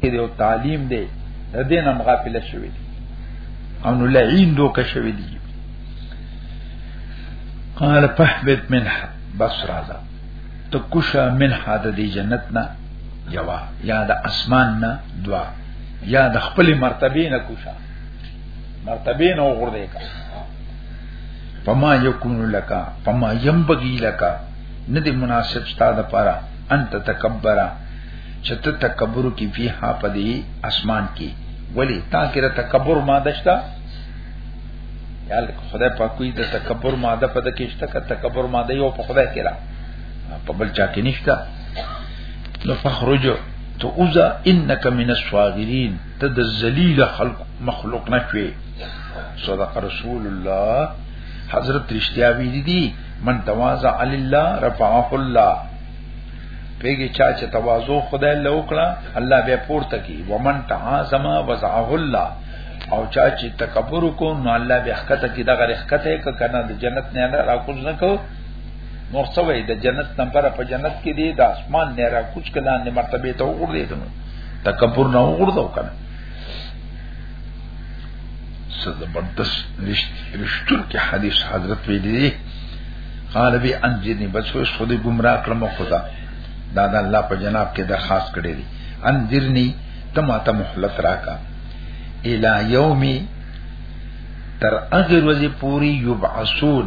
کې دی او تعلیم دی د دې نم غافل شوی دی او نو لعین دوک شوی دی قال فحبت منها بس راځه تو کوشا منها د دې جنت نه یوا یا د اسمان نه دوا یا د خپل مرتبه نه کوشا مرتبه نو غردې کا فما یکون لکا فما ینبغي لکا ندی مناسب ستا د پاره انت تکبرا چت تکبر کی فیها پدی اسمان کی ولی تا کې د تکبر ماده شته یا خدای په کوی د تکبر ماده په دکې شته که تکبر ماده یو په خدای کې را په بل چا کې نشته نو فخرج تو اوزا انک من الصاغرین ته د ذلیل خلق مخلوق نه شوي صدق رسول الله حضرت رشتیا ویلی دي من تواضع لله رفعه الله پیګه چا چې تواضع خدای له وکړه الله به پورته کی ومن تعاظم وزعه الله او چا چې تکبر کو نو الله به حقته کی دغه حقته ک کنه د جنت نه نه راکوز نه کو نو څه وای د جنت نمبر په جنت کې دی د اسمان نه راکوز کله نه مرتبه ته وګورئ تکبر نه وګړو کنه څه زبردست رښتون کې حدیث حضرت ویلي قال بي انجني بس اوس خو دې گمراه کړم خدا دا د الله په جناب کې د خاص کړی دی انذرني تما ته مهلت راکا الى يومي تر اخر ورځې پوری یبعثون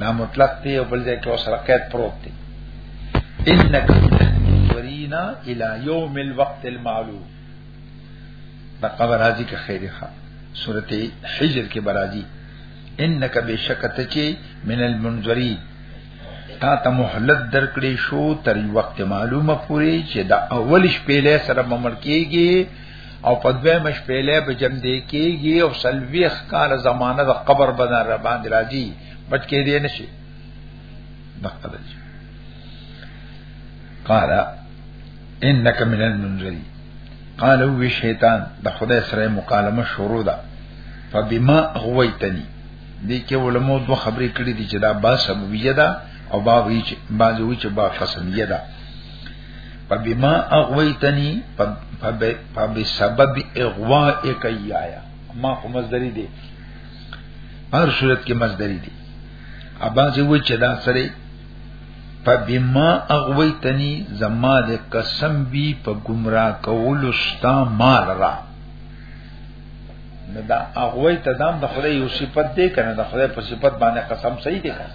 نا مطلق دی او بل ځای کې اوسره قید پروت دی انک ورینا الى یوم الوقت المعلوم دا قبر راضی که خیره ښه سورته حجر کې برازي انک بشکته چې من المنذری تا ته مهلت درکړې شو تر وخت معلومه پوري چې دا اول شپې له سره ممر کېږي او په دوه مش پیلې به جم دی کېږي او سلويخ کال زمانه د قبر بدن را باندې راځي بچ کې دی نشي نقل قال انك من المنذرين قال هو شیطان د خدای سره مکالمه شروع ده فبما غويتني دې کې علماء دوه خبرې کړې دي چې دا با سببیه ده او با وی چې با وی چې با قسمیه ده فبما اغویتنی فبسبب اغوائک ایایا ما خو مصدری دی هر صورت کې مصدری دی ابا چې و چې دا سره فبما اغویتنی زما د قسم بی په گمراه کولو ستا مال را نو دا اغوی ته دام د خدای یو صفت دی کنه د خدای په صفت باندې قسم صحیح دی کنه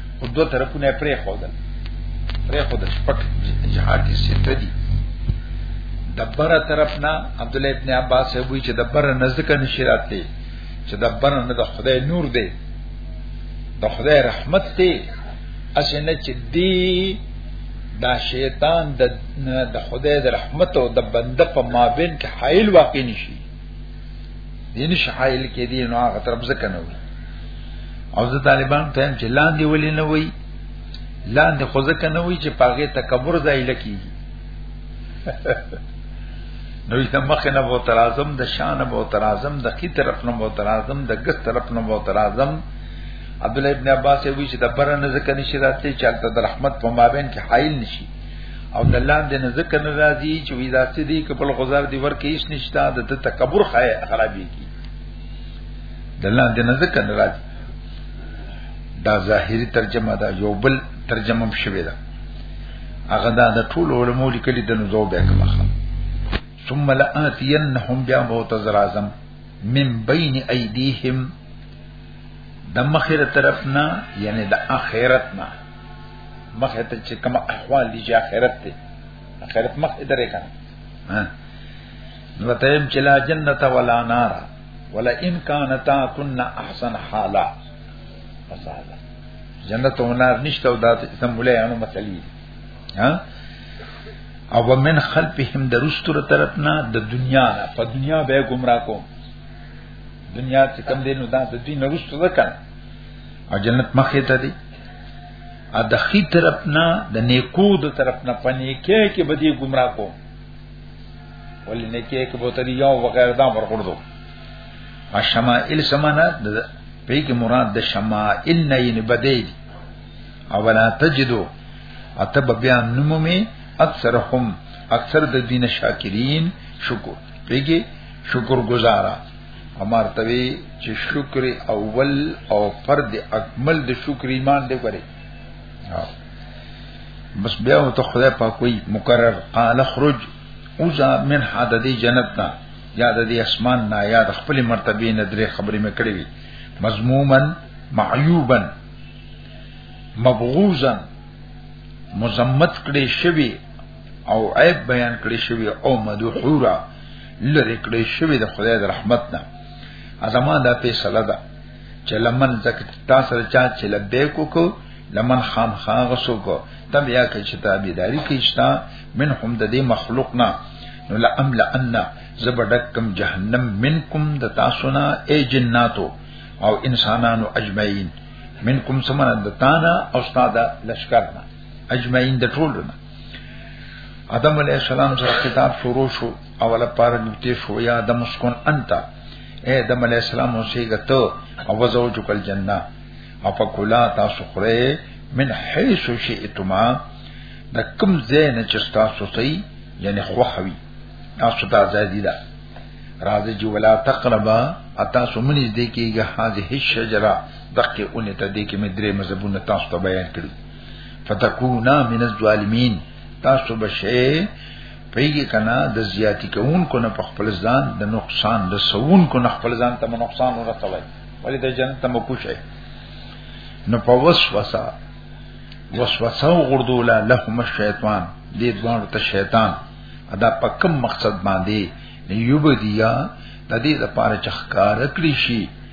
او دوه طرفونه پرې خودل پرې خودل شپک جهاد کې سته دي دبره طرف نه عبد الله ابن عباس وی چې دبره نزدک نشرات دی چې دبره نه د خدای نور دی د خدای رحمت دی اسنه چې دی دا شیطان د د خدای د رحمت او د بنده په مابین کې حائل واقع نشي دین شحایل کې دی نو هغه طرف ځکه نه وي او زه طالبان ته هم چې لاندې ولې نه وي لاندې خو ځکه نه وي چې پاګه تکبر ځای لکی نو یې مخ نه وو ترازم د شان وو ترازم د کی طرف نه وو ترازم د ګس طرف نه وو ترازم عبد الله ابن عباس وی چې د پر نه ځکه نشی راته چې د رحمت په مابین کې حایل نشي او د لاندې نه ذکر نه راځي چې وی داسې دي کپل غزار دی ورکه هیڅ نشته د تکبر خای خرابې کی د لاندې نه ذکر نه راځي دا ظاهری ترجمه دا یو بل ترجمه شوی دا هغه دا د ټول علماء لیکلي د نزو به کما ثم لاتینهم بیا بہت زرازم من بین ایدیهم د مخیره طرفنا یعنی د اخرتنا مخه ته چې کوم احوال دي چې آخرت ته آخرت مخ ته درې کنه نو ته يم چې لا جنت ولا نار ولا ان كانتا كن احسن حالا فصاله جنت او نار نشته او دا سمولې انو مسلې ها او ومن خلفهم درستره طرفنا د دنیا په دنیا به گمراه کو دنیا چې کم دینو دا د دین رسول ده کنه او جنت مخه ته دی ا د خي طرف نه د نیکو د طرف نه پني کې کې بدی گمراه کو ولې نه کې کې بوته دی یو وغیر دا ورکړ دو ا شمائل سمانه د پی کې مراد د شمائل نه یې بدی دی او ولا تجدو اتب بیا نمومي اکثرهم اکثر د دین شاکرین شکر پیږي شکر گزارا امر توی چې شکر اول او فرد اکمل د شکر ایمان دی کوي بس بیا ته خدای پاک کوئی مکرر قال خرج اوزا من حدد جنتنا یا د دې اسمان نه یا د خپل مرتبه نه درې خبرې مې کړې وي مذمومن معیوبا مبغوزا مزمت کړي شوی او عیب بیان کړي شوی او مدحورا لری کړی شوی د خدای د رحمت نه ازما دا فیصله ده چې لمن زکه تاسو سره چا چې لبیک وکړو لمن خام خان غسو کو تم یا کې چې تابعداري کیشتا من هم د دې مخلوق نه نو لام لان زبدکم جهنم منکم د تاسو نه ای جناتو او انسانانو اجمعین منکم سمن د تانا او استاد لشکرنا اجمعین د ټولو نه آدم علیہ السلام سره خطاب شروع شو اوله پار نوتی شو یا آدم اسکن انت اے آدم علیہ السلام اوسېګت او وزوجو کل جنہ او پکولا تاسو خره من حيث شئتما د کوم زین چې تاسو سي یعنی خوخوي تاسو ته ازادي ده راځي چې ولا تقربا اتا سمني دې کېږي هاذه الشجره دقه اونې ته دې کې مې درې مذهبونه تاسو ته بیان کړی فتكونا من الظالمين تاسو بشه پیږي کنا د زیاتی کون کو نه په خپل ځان د نقصان د سون کو نه خپل ځان ته نقصان ورسوي ولې د جنت ته مکوشه نو په وسوسه وسوسه غردولا لهم الشیطان دې دوه ته شیطان ادا په کوم مقصد باندې یوبدیا د دې لپاره چې ښکار کړی شي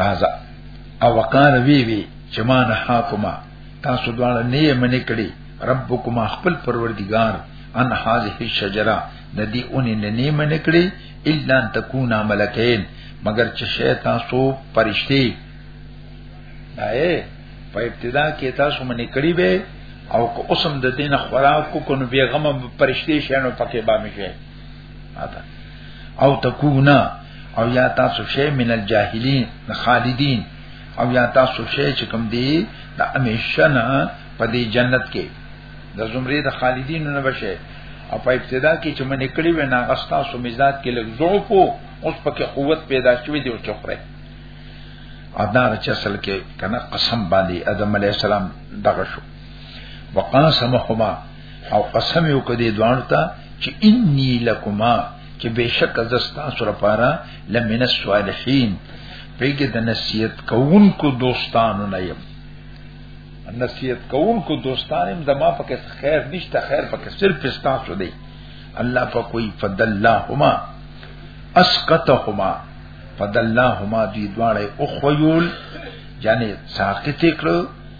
راځه او وقال وی وی چې ما نه حاکما تاسو دواړه نه یې منې کړی ربکما خپل پروردگار ان هذه الشجره ندی اونې نه نه منې کړی الا ان تکونا ملکین مگر چې شیطان سو پرشتي دای په ابتدا کې تاسو منې کړی به او که اوسم د دین خوراک کو کو نو بیغمه پرشتي شنو پکې بامي شي اته او تکونا او یا تاسو شی من الجاهلین خالدین او یا تاسو شی چې کوم دی د امیشنا په دې جنت کې د زمری د خالدین نه بشه او په ابتدا کې چې منې کړی و نه غستا سو مزاج کې لږ ضعف او اوس پکې قوت پیدا شوې دی او چخره ادا چې اصل کې کنه قسم باندې ادم علی السلام دغه شو وقاسمهما او قسم یو کدی دوان ته چې انی لکما چې بشک زستا سره پارا لمن الصالحین پیګه د نصیحت کوونکو دوستانو نه یم نصیحت کوونکو دوستانم زما پکې خیر نشته خیر پکې صرف استاسو دی الله په کوئی فدلهما اسقطهما فدلهما دی دواړه او خيول یعنی ساقط کړو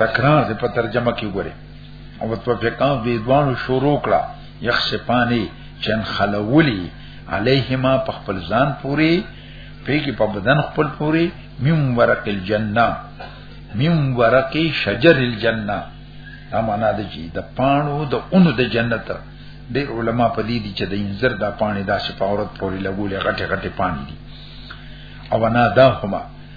تکرار دې په ترجمه کې وګوره او په فقام دې دوانو شروع کړه یخسفانی چن خلولی علیهما په خپل ځان پوری پیګي په بدن خپل پوری مم ورق الجنه مم ورق شجر الجنه دا معنا ده چې د پانو د اونو د جنت ډېر علما په دې دي چې د انځر دا پانی دا شپه عورت پوری لګولې غټه غټه پانی دي او انا دا هما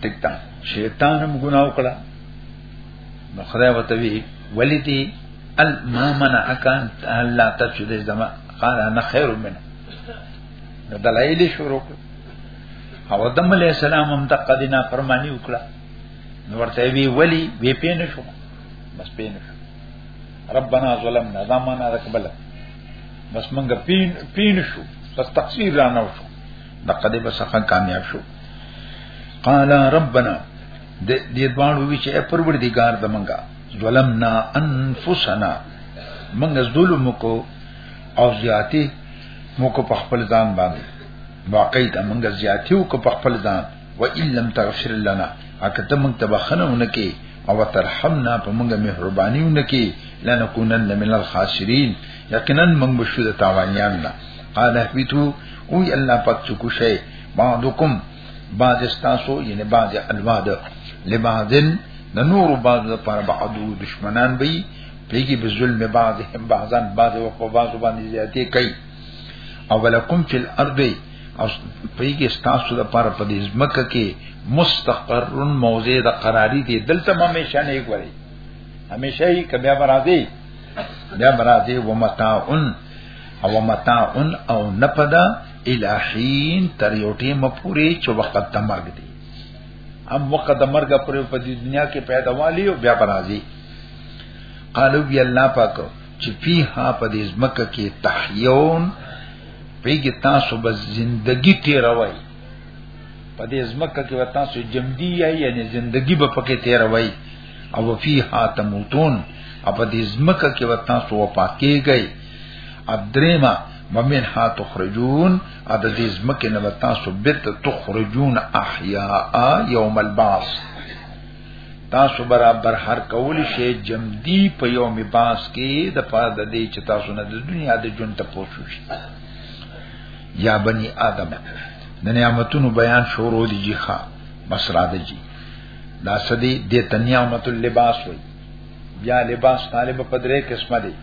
ټیک ده شیطان هم ګناه وکړه نو خدای وته وی ولدی الما منعك ان لا تسجد زما قال انا خير منه نو دلایل شروع کړ او آدم علی السلام هم د قدینا فرمانی وکړه نو ورته وی ولی وی پین شو بس پین شو ربنا ظلمنا ظلمنا رکبل بس منګه پین پین شو بس تقصیر را نه شو دغه دې بس ښه کامیاب شو قال ربنا د دې دوانو وی چې پروردګار زمونږه ظلمنا انفسنا موږ ظلم کو او زیاتی موږ په خپل ځان باندې واقعي دا موږ زیاتیو کو په خپل ځان و ان لم تغفر لنا اکه ته موږ ته بخنه ونکي او ترحمنا په موږ مهرباني ونکي لنکونن من الخاسرین یقینا موږ بشو د تاوانیان نه قال احبتو او الله پاک چکو شي بعضکم بعض استاسو یعنی بعض الواد لبعضن د نور بعض لپاره بعضو دشمنان وي پیږي به ظلم بعض هم بعضن بعض او په بعض باندې زیاتې کوي او ولکم فی الارض او پیږي استاسو لپاره په دې ځمکه کې مستقر موضع د قراری دی دلته همیشه نه کوي همیشه یې کبه برازي بیا برازي ومتاعن او متاع او نپدا الہین تر یو ټیم پورې چې وخت د مرګ دی هم وخت د مرګ پورې په دې دنیا کې پیداوالی او بیا برازي قالو بی الله پاک چې فیها په دې ځمکه کې تحیون پیګی تاسو به زندگی تیروي په دې ځمکه کې تاسو جمدی یعنی زندگی به پکې تیروي او فیها تموتون او په دې زمکه کې وتا سو وفات کیږي ادریما ومن ها تخرجون ا د دې زمکه نه وتا سو بیت تخرجون احیاء یوم البعث تاسو برابر هر کول شي جمدی په یوم باس کې د پاره د دې چې تاسو نه د دنیا د ژوند ته پوښو شي یا بنی آدم د نعمتونو بیان شروع دي جی ښا مسرا دي جی دا سدي د تنیامت اللباس وي بیا لباس طالب په درې قسمه دي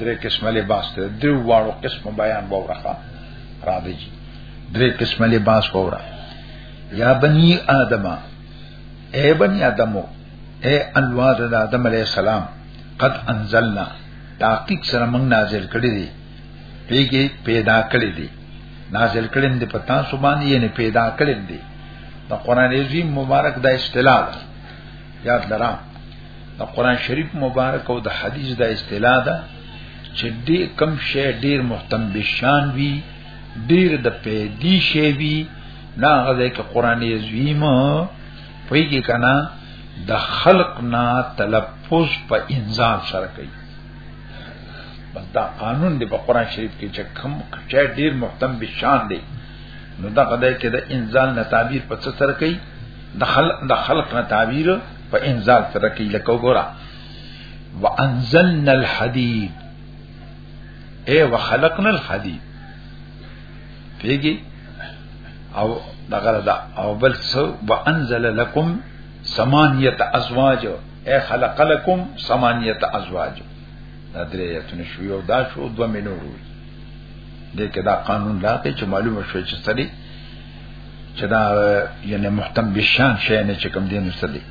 درې قسمه لباس ته درې واړو قسمه بیان وورخه را دي درې قسمه لباس ووره یا بنی آدمه اے بنی آدمو اے انوار آدم علیہ السلام قد انزلنا تحقیق سره موږ نازل کړی دی پیګي پیدا کړی دی نازل کړم دی پتا سو باندې یې پیدا کړم دی د قران عظیم مبارک دا اصطلاح ده یاد لرا د قران شریف مبارک او د حدیث دا اصطلاح ده چې دې کم شی ډیر محتم بشان وی ډیر د پیدي شی وی نه هغه کې قران عظیم پیګي کنا د خلق نه تلفظ په انزال سره کوي بس دا قانون دی په قران شریف کې چې کم چې ډیر محتم به شان دی نو دا قضیه کې د انزال نه تعبیر په څه سره کوي د خلق د خلق نه تعبیر په انزال سره کوي لکه وګوره وانزلنا الحديد اے وخلقنا الحديد پیږي او دغه دا او بل څه وانزل لكم سمانیت ازواج اے خلق لکم سمانیت ازواج دا درې ایتونه شو یو دا شو دو مینور وي دې کې دا قانون لاته چې معلومه شوه چې سړي چې دا یعنی محتم بشان شې نه چې کوم دین وسدي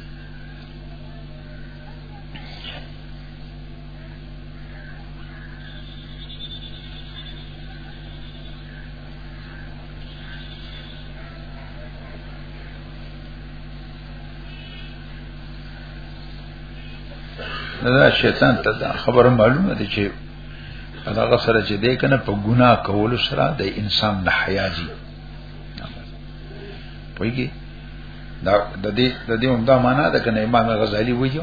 دا شیطان ته دا خبره معلومه ده چې هغه سره چې دی کنه په ګناه کول سره د انسان نه حیا دي پوهیږي دا د دې د دې هم دا معنا ده کنه امام غزالی وایي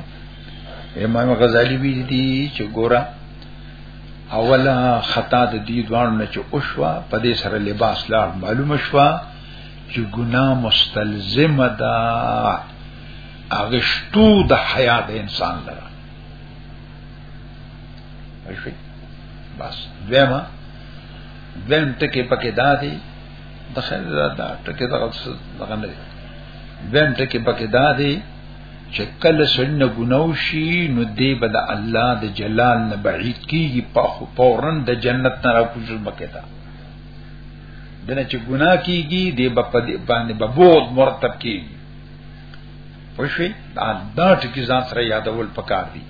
امام غزالی وی دي چې ګوره اوله خطا د دې دوانو نه چې اوشوا په دې سره لباس لا معلومه شوا چې ګناه مستلزمه ده هغه شتو د حیا د انسان لره شي بس دیمه دیم ټکی پکې دا دی د خیر دا ټکی دا غوښته نه دی دیم ټکی پکې دا دی چې کله سړنه ګناو شي نو دی به د الله د جلال نه بعید کیږي په فورن د جنت نه راکوځي مکه تا دنه چې ګناه کیږي دی په باندې په بوت مرتب کیږي پښې دا ټکی ځان سره یادول پکار دي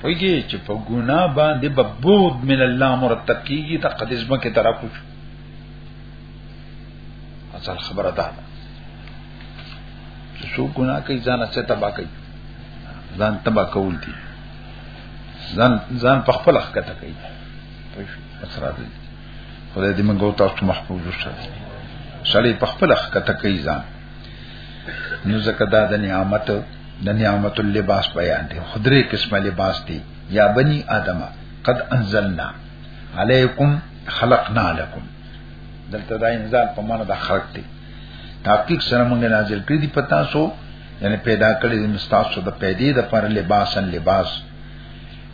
پویږي چې په ګناه باندې په بوت من الله مرتب کیږي دا قدسمه کې ترا کوچ اصل خبره ده چې څو ګناه کوي ځان څه تبا کوي ځان تبا کول دي ځان ځان په خپل حق ته کوي پښې اثر دي خدای دې موږ او تاسو محفوظ وساتي سړی په خپل خکته کوي ځان نو زکه دا د نعمت د نعمت اللباس بیان دی خدري قسمه لباس دی یا بنی آدم قد انزلنا علیکم خلقنا لكم دلته دا انزال په معنا د خلق دی تحقیق سره موږ نازل کړی دی پتا سو یعنی پیدا کړی د مستاسو د پیدې د پر لباسن لباس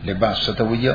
لباس ستویه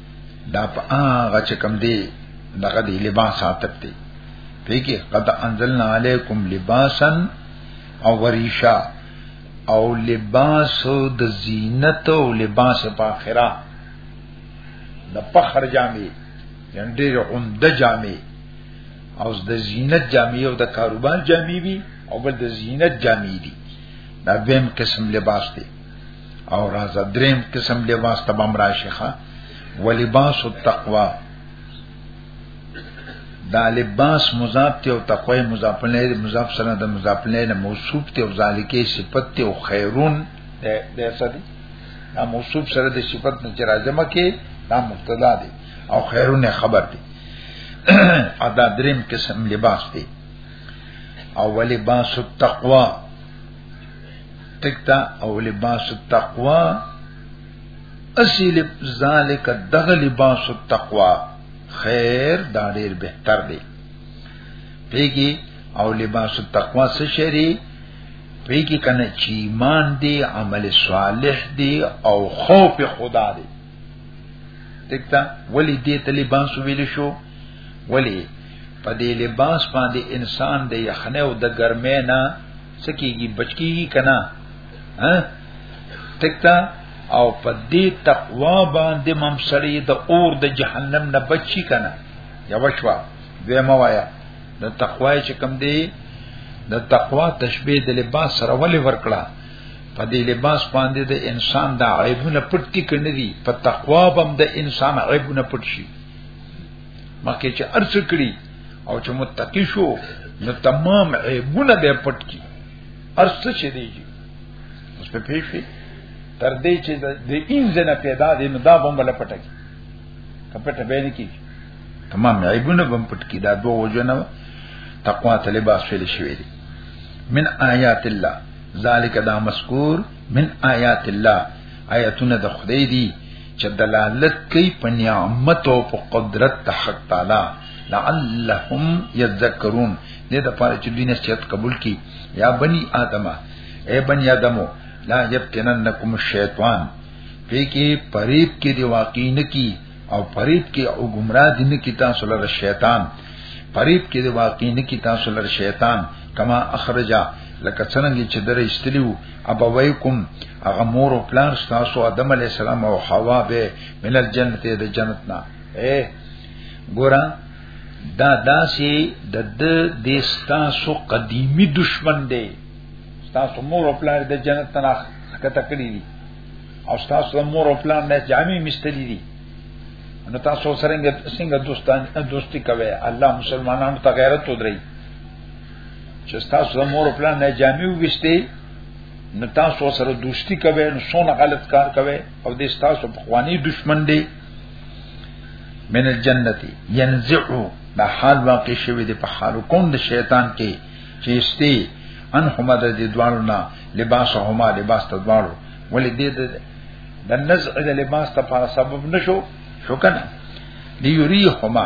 دا په هغه چې کم دی دغه دی لباس عاطف دی پیږي قد انزلنا علیکم لباسا او وریشا او لباس د زینت او لباس په اخره د فخر جامې یعنی ډېر عمده جامې او د زینت جامې او د کاروبار جامې وي او بل د زینت جامې دي دا بهم قسم لباس دی او راځه دریم قسم لباس ته بم راشيخه ولباس التقوا دا لباس مضاف ته او تقوا مضاف نه مضاف سره د مضاف نه موصوف ته او ذالکه صفت ته او خیرون د سدي دا موصوف سره د صفت نه چې راځمه کې دا مبتدا دی او خیرون خبر دی ادا دریم قسم لباس دی او ولباس التقوا تکتا او لباس التقوا اصل ذالک دغ لباس التقوا خیر دا ډیر بهتر دی پیږي او لباس التقوا څه شری پیږي کنه چې ایمان دی عمل صالح دی او خوف خدا دی تکتا ولی دې ته لباس ویل شو ولی په دې لباس باندې انسان د یخنه او د ګرمه نه سکیږي بچکیږي کنه ها تکتا او په دې تقوا باندې ممسړی د اور د جهنم نه بچی کنه یوشوا دوی موایا د تقوا چې کم دی د تقوا تشبیه د لباس سره ولې ورکړه په دې لباس باندې د انسان د عیبونه پټ کی کنه دي په تقوا باندې د انسان عیبونه پټ شي مکه چې ارڅ کړی او چې متقی شو نو تمام عیبونه به پټ کی ارڅ چې دی اوس په پیښې تر دې چې د انځن پیدا دي نو دا بمبل پټه کی کپټه به نه کی تمام عیبونه بم پټ کی دا دوه وجنه تقوا ته لباس ویل شوی دی من آیات الله ذالک دا مذکور من آیات الله آیاتونه د خدای دی چې دلالت کوي په نعمت او په قدرت د حق تعالی لعلهم یذکرون دې د پاره چې دین سیادت قبول کی یا بنی آدم اے بنی آدمو لا یفتننکم الشیطان پی کې پریب کې دی واقع نه کی او پریب کې او گمراه دین کې تاسو لپاره شیطان پریب کې دی واقع نه کی تاسو لپاره شیطان کما اخرجا لکه څنګه چې درې استلیو ابویکم هغه مور او پلان تاسو آدم علی السلام او حوا به من الجنت د جنت نه اے ګورا دا داسې د د د تاسو قدیمی دشمن دی تاسو مور او پلان د جنت نه کته کړی دي او تاسو مور او پلان نه جامې مستلی دي نو تاسو سره څنګه دوستان دوستی کوي الله مسلمانانو ته غیرت ودرئ چې تاسو د مور پلان نه جامې وګستې نو تاسو سره دوستی کوي نو سونه غلط کار کوي او د تاسو په خواني دشمن دی من الجنتی ينزعو دا حال واقع شوی دی په حال کون د شیطان کې چې استی ان هما د دې دوانو نه لباس هما لباس ته دوانو ولې دې د نزع د لباس ته په سبب نشو شو کنه ليريهما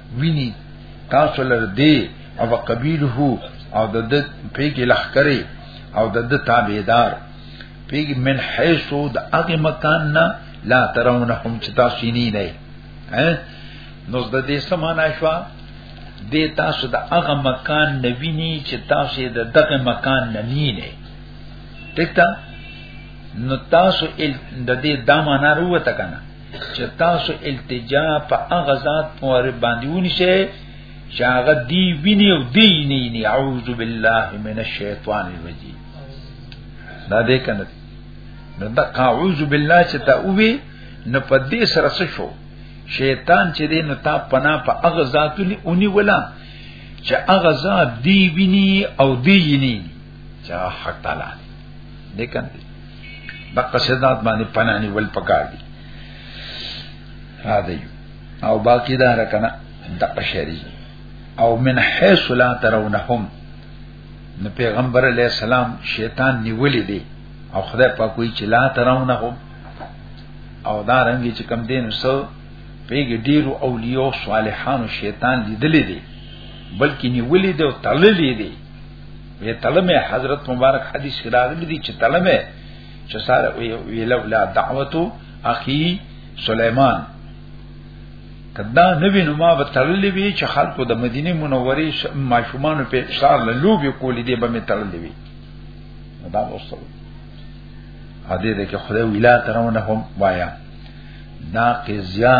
ویني تاسو لر دی او قبیله او د د پیګی لخرې او د د تابعدار پیګی من حيث د هغه مکان نه لا ترونهم چې تاسو یې نه نه نو د دې سمانا شو د تاسو د هغه مکان نویني چې تاسو د دغه مکان نه نه نه ټیک نو تاسو د دې دمانه وروته کنه چې تاسو التجا په هغه ذات پورې باندې ونیسئ چې هغه دی ویني او دی نه نه اعوذ بالله من الشیطان الرجیم دا دې کنه نو دا اعوذ بالله چې تا وی نه په دې سره څه شو شیطان چې دې نو تا پنا په هغه ذاتونی اونی ولا چې هغه ذات دی ویني او دی نه چا حق تعالی دې کاندي دغه صدات باندې پنانی ول پکار دي را دی او باقی دا رکنه دغه شری او من حيث لا ترونهم نو پیغمبر علی السلام شیطان نیولې دي او خدای په کوئی چې لا ترونهم او دا رنګي چې کم دین وسو پیګ ډیرو اولیاء صالحانو شیطان لیدلې دي بلکې نیولې دي او تړلې دي وی تلمه حضرت مبارک حدیث کې راغلی دی چې تلمه چې ساره وی لولا دعوتو اخي سليمان کدا نبی نو ما به تړلې وی چې خلکو د مدینه منورې ماشومان په اشار له لوبي کولې دی به می تړلې وی دا وسو ا دې دې کې خدای ویلا ترونه هم وایا ناقضیا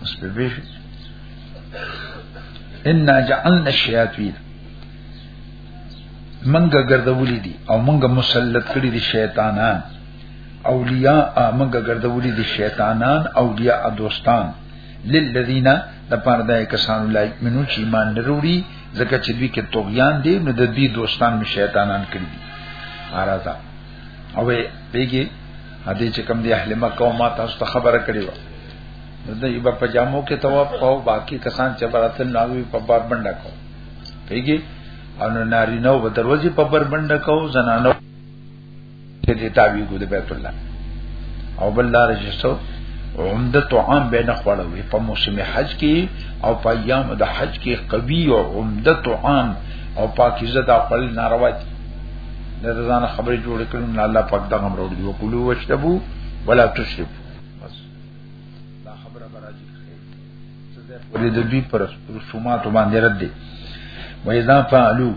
اوس په بیش ان جعلنا الشیاطین منګه ګرځولې دي او منګه مسلط کړې دي شیطانان اولیاء منګه ګرځولې دي شیطانان اولیاء دوستان للذین د پاره دای کسانو لای منو چې ایمان نروړي ځکه چې دوی کې توغیان دي نو د دې دوستان می شیطانان کړی دي ارازا او بیګي هدي چې کوم دی اهل مکه او ما تاسو ته خبره کړی و د ایبا پجامو کې تواب او باقی کسان چې براتل ناوی په بار بنده کو پیږي او ناری نو په دروازې په بار بنده کو زنانو چې دی تابع کو د بیت الله او بل لار جسو عمده طعام به نه خوړوي په موسم حج کې او په ایام د حج کې قوي او عمده طعام او پاکیزه د خپل ناروا نه ځان خبرې جوړ کړم نه الله پاک دا امر وکړي او کلو وشتبو ولا تشرب بس دا خبره براځي ولې د دوی پر رسومات باندې رد دي وایدا فعلو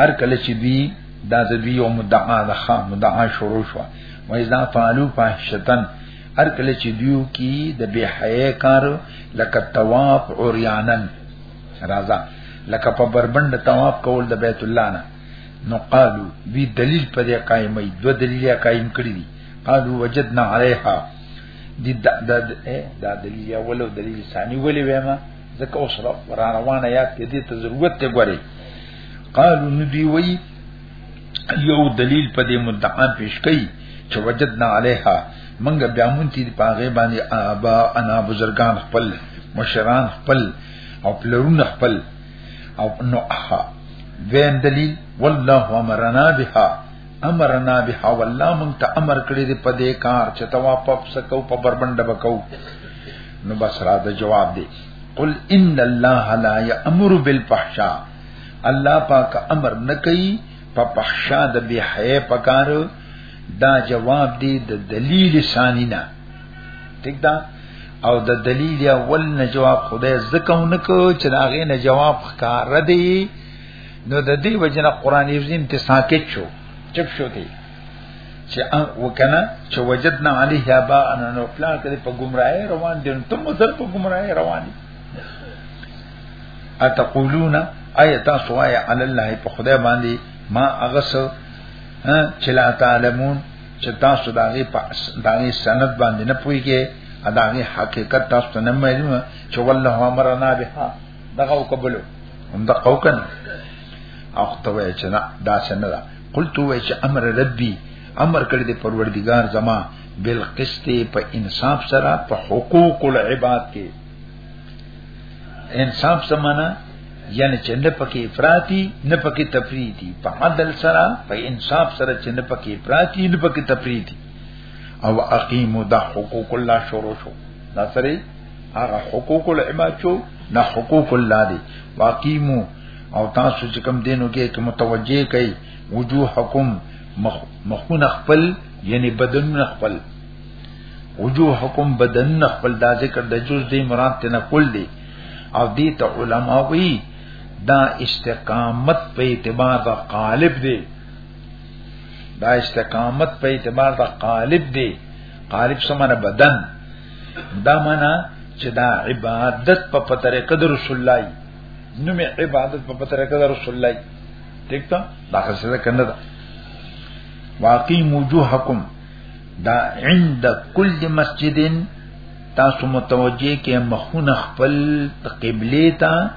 هر کله چې دوی دا د دوی یو مدعا ده خا مدعا شروع شو وایدا فعلو فاحشتن هر کله چې دیو کی د بے حیا کار لکه طواف اوریانن راځه لکه په بربند طواف کول د بیت الله نه نو قالو وی دلیل په دې قائمې دو دلیل یا قائم کړی دي قالو وجدنا علیها دي دا دا دا دلیل اول او دلیل ثانی ولې وېما ځکه اوس را روانه یاد کې دې ته ضرورت ته غوري قالو نو دی وی یو دلیل په دې مدعا پیش کړي چې وجدنا علیها منګه بیا مونږ دې پاغه باندې ابا انا بزرگان خپل مشران خپل او پلرونه خپل او نو اها وین دلیل والله امرنا بها امرنا بها والله مونږ ته امر کړی دی په دې کار چې تواب په سکو په بربند بکاو نو بس را د جواب دی قل ان الله لا یامر بالفحشاء الله پاک امر نه کوي په فحشاء د بی حیا پکار دا جواب دی د دلیل ثانی نه ٹھیک ده او د دلیل یا ول نه جواب خدای زکونه کو چې داغه نه جواب ښکار دی نو د دې وجنه قران عظیم ته ساکت شو چپ شو دی چې وکنه چې وجدنا علیه ابا ان نو پلان کړي په گمراهی روان دي تم سر په گمراهی روان دي اتقولون ایت سوایا علی الله په خدای باندې ما اغس چې لا تعلمون چې تاسو داغه په داغه سند باندې نه پويږئ اداغه حقیقت تاسو ته نه معلومه چې والله امرنا بها دغه وکبلو هم د قوکن او ته وای چې نه دا څنګه ده قلت وای چې امر ربي امر کړی دی پروردگار زما بالقسط په انصاف سره په حقوق العباد کې انصاف سمانا یعنی چې نه پکې افراطي نه پکې تفریطي په عدل سره په انصاف سره چې نه پکې افراطي نه پکې تفریطي او اقیمو دا حقوق الله شروع شو دا سره هغه حقوق العباد شو نه حقوق الله دي واقیمو او تاسو چې کوم دینو کې کوم متوجه کړي وجوهکم مخون خپل یعنی بدن خپل وجوهکم بدن خپل دا ذکر د جز دی مراد تنقل دی او دې ته علما وی دا استقامت په اعتبار د قالب دی دا استقامت په اعتبار د قالب دی قالب سمانه بدن دا معنا چې دا عبادت په طریقه د رسول الله نو می عبادت په طریقه د رسول الله ٹھیک تا دا څه کنده واقیم وجوهکم دا عند کل مسجد تاسو متوجه کې مخونه خپل قبله ته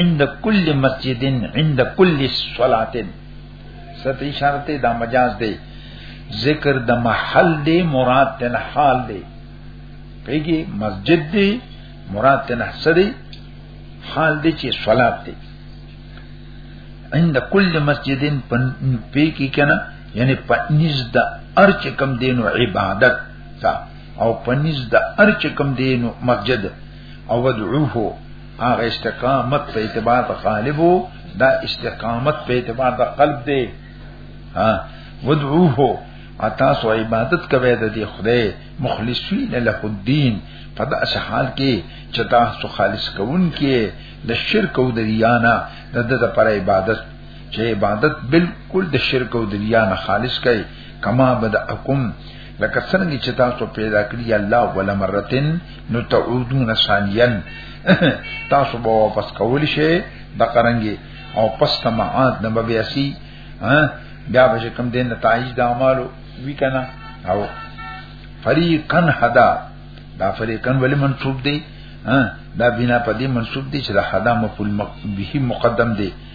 عند کل مسجد عند کل صلات ست اشاره ته دا مجاز دی ذکر د محل دی مراد تن حال دی پیږي مسجد دی مراد تن حسری حال دی چې صلات دی عند کل مسجد پن پی کی کنه یعنی په نس د ارچ کم دینو عبادت تا او په نس د ارچ کم دینو مسجد او ودعوه هغه استقامت په اعتبار د غالبو دا استقامت په اعتبار د قلب دی ها ودعوه اتا سو عبادت کوي د دې خدای مخلصین له الدين په داسې حال کې چې تاسو خالص کوون کې د شرک او د ریانا د د پر عبادت چې عبادت بالکل د شرک او د ریا نه خالص کړي کما بدعکم لکه څنګه چې تاسو پیدا کړی الله ولا مرتين نو تعودون ثانيا تاسو به واپس کول شي د قرنګي او پس تمعات نه به بیاسي بیا به کوم دین نتایج د اعمالو وی کنه او فریقن حدا دا فریقن ولی منصوب دی دا بنا پدې منصوب دی چې دا حدا مفعول به مقدم دی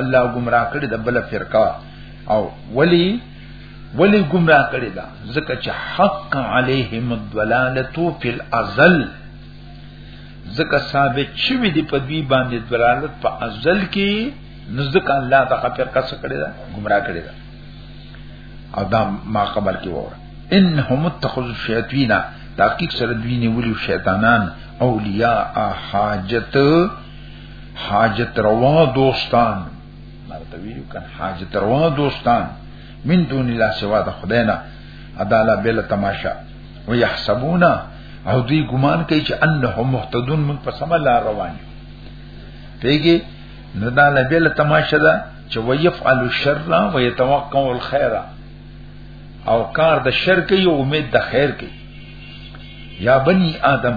الله گمراه کړی د بل فرقه او ولی ولی گمراه کړی دا ځکه چې حق علیهم الضلالتو فی الازل ځکه ثابت شوی دی په دوی باندې دلالت په ازل کې نزدک الله د خپل قصه کړی دا گمراه کړی دا او دا ما قبل کې وره انهم اتخذ الشیاطین تحقیق سره دوی نیولی شیطانان اولیاء حاجت حاجت روا دوستان مرته ویلو کان حاجت روا دوستان من دون الله سوا د خدای نه عدالت بل تماشا ويحسبون او دوی ګمان کوي چې انهم مهتدون من په سم لار روان دي پیږي نو دا لبل تماشه ده چې ويفعل الشر ويتوقع الخير او کار د شر کوي او امید د خیر کوي یا بنی آدم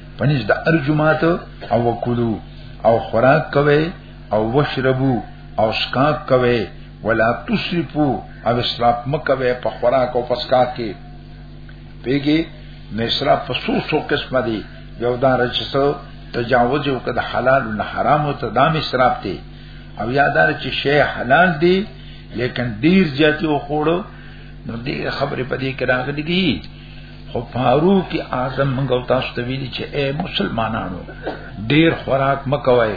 پنځ د ارجمات او وکلو او خوراک کوي او وشربو او سکاک کوي ولا تسرفو او اسراف مکوي په خوراک او پسکاک کې پیګي نو اسراف په سو سو قسمه دي یو دا رچسو تجاوز یو کده حلال نه حرام او تدام اسراف دي او یادار چې شی حلال دي لیکن ډیر زیاتی او خوړو نو دې خبره پدې کې راغلي دي خو فاروق اعظم موږ او تاسو ته ویلي چې اے مسلمانانو ډیر خوراک مکوئ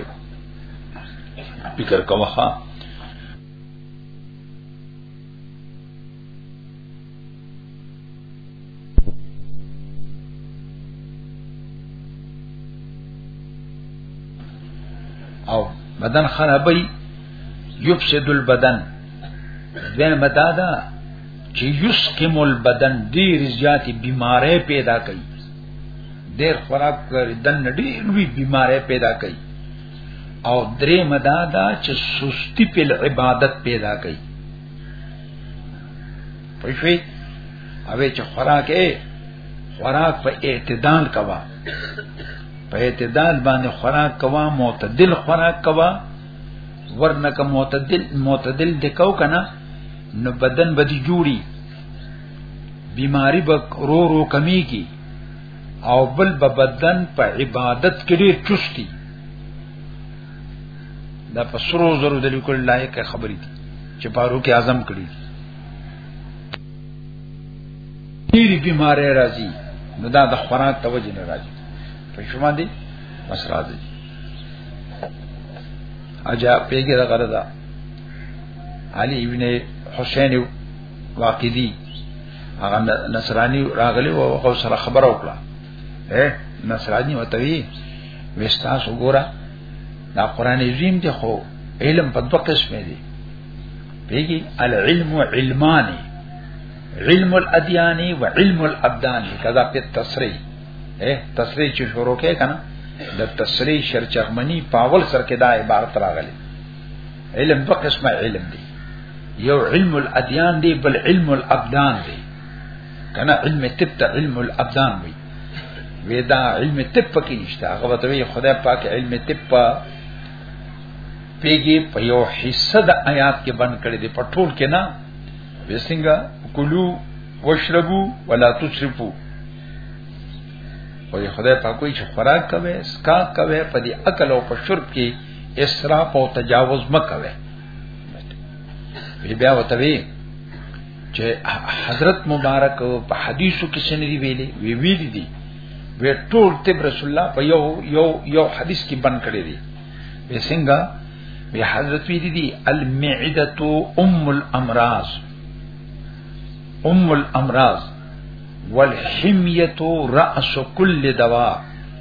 فکر کوه او بدن خرابي يفسد البدن دغه متاده چې یسکم البدن ډیر زیات بیمارې پیدا کوي ډیر خوراک کوي دن ډیر وی بیمارې پیدا کوي او درې مدا دا چې سستی په عبادت پیدا کوي پښوی اوی چې خوراک یې خوراک په اعتدال کوا په اعتدال باندې خوراک کوا معتدل خوراک کوا ورنک معتدل معتدل دکاو کنا نو بدن بدی جوړي بیماری به رو رو کمیږي او بل به بدن په عبادت کې ډیر چستی دا په سرو زرو د لیکل لایق خبرې دي چې فاروق اعظم کړی ډیری بیماری راځي نو دا د خوراک توجه نه راځي په شما دي بس راځي اجا پیګه غره ده علی ابن حسین واقدی هغه نصرانی راغلی او هغه سره خبر او کړه اے نصرانی وتوی وستا وګوره دا قران عظیم دی خو علم په دوه قسمه دی پیږي العلم علمانی علم الادیانی و علم الابدانی کذا په تصریح اے تصریح چې شروع کې کنه د تصریح شرچغمنی پاول سر کې دا عبارت راغلی علم په قسمه علم دی یو علم الادیان دی بل علم الابدان دی کنه علم طب ته علم الابدان وی ودا علم طب پکې نشته هغه ته وی خدای پاک علم طب په پیګي په یو حصہ د آیات کې بند کړی دی په ټول کې نه وسنګا کلو وشربو ولا تسرفو او خدای پاک کوئی چې خوراک کوي سکا کوي په دې عقل او په شرب کې اسراف او تجاوز مکوي بیا وتوی چې حضرت مبارک په حدیثو کې څه ندی ویلي وی ویل دي وی ټول تب رسول الله په یو یو یو حدیث کې بند کړی دی وی څنګه وی حضرت وی دي المعده ام الامراض ام الامراض والحميه راس كل دواء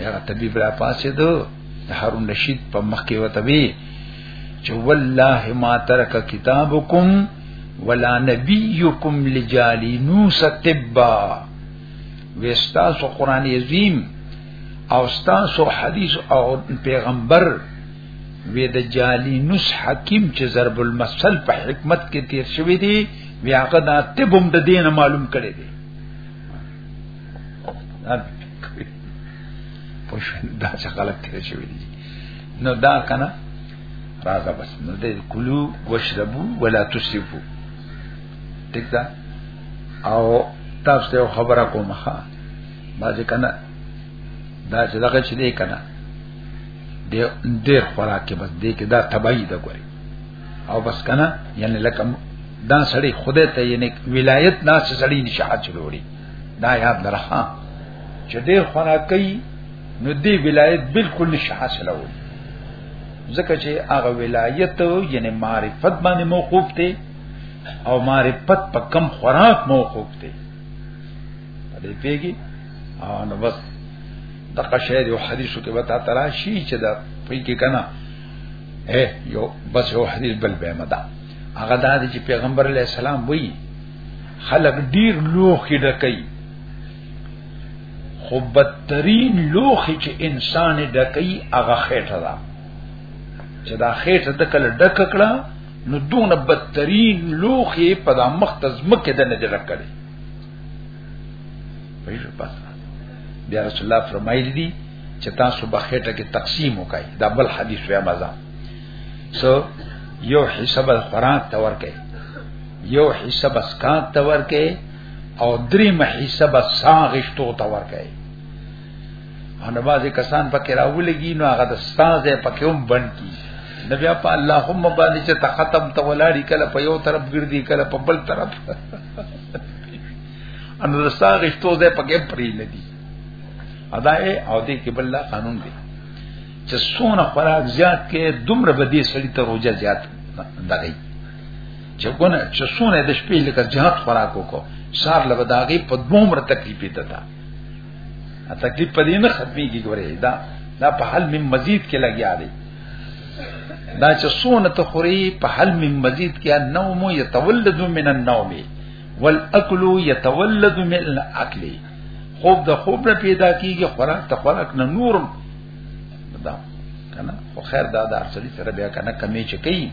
یا طبيب را پاسې دو هارون رشید په مخ کې وته وی چې والله ما ترک کتابکم ولا نبیکم لجالینوس تبا وستاسو قران عظیم او ستاسو حدیث او پیغمبر وی د جالینوس حکیم چې ضرب المثل په حکمت کې تیر شوی دی بیا هغه د طبم د دین معلوم کړی دی دا څه غلط تیر شوی دی نو دا کنه راځه بس نو دې کلو وشربو ولا تسرفو ٹھیک ده او تاسو ته خبره کوم ها باځه کنه دا چې دغه چې دی کنه ډېر خوراک کې بس دې کې دا تبعی ده ګوري او بس کنه یعنی لکه دا سړی خدای ته یعنی ولایت نه سړی نشاعت جوړي دا یاد لرها چې دې خنا کوي نو دې ولایت بالکل نشه حاصله وي ځکه چې هغه ولایت یعنی معرفت باندې موقوف دی او معرفت په کم خوراک موقوف دی دې پیګي او نو بس دغه شعر او حدیثو کې وتا تراشی چې دا پې کې کنه اے یو بس یو حدیث بل به مدا هغه دا چې پیغمبر علی السلام وی خلق ډیر لوخ کې ډکې خو بدترین لوخي چې انسان ډکې هغه خېټه ده چې دا خېټه د کله ډک کړه نو دون بدترین لوخي په د مخ تزمکه د نه ډک کړي پېښه پاتره بیا رسول الله فرمایلی دی چې تاسو بخېټه کې تقسیم وکړئ دا بل حدیث وی مزه سو یو حساب خوراک ته ورکړئ یو حساب اسکات ته ورکړئ او درې محساب ساغشتو ته ورکړئ او نه بازي کسان پکې راولېږي نو هغه د سازه پکې هم بند کی نبي اپ اللهم باندې چې تختم ته ولاړی کله په یو طرف ګرځي کله په بل طرف ان رساغ شتو ده پکې پری ندی ادا اے او دې کې بل قانون دی چې سونه خوراک زیات کې دومره به دې سړی ته روزه زیات دغی چې ګونه چې سونه د شپې لکه جهاد خوراک وکړو سار له بداغي په دومره تکلیف ته تا تکلیف پدې نه ختمي کی ګوره دا دا په حل من مزید کې لګیا دی دا چې سونه ته خوري په حل من مزید کې نوم یتولد من النوم والاکل یتولد من الاکل خوب د خوب نه پیدا کیږي خوراک ته خوراک نه نورم دا کنه خو خیر دا د ارسلی سره بیا کنه کمی چې کوي